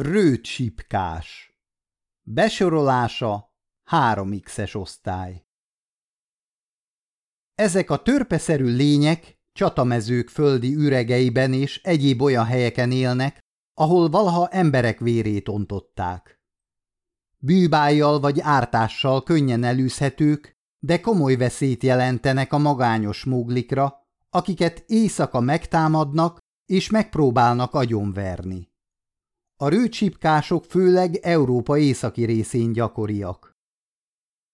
Rőtsipkás Besorolása 3x-es osztály Ezek a törpeszerű lények csatamezők földi üregeiben és egyéb olyan helyeken élnek, ahol valaha emberek vérét ontották. Bűbájjal vagy ártással könnyen elűzhetők, de komoly veszélyt jelentenek a magányos múglikra, akiket éjszaka megtámadnak és megpróbálnak agyonverni. A rőcsipkások főleg Európa északi részén gyakoriak.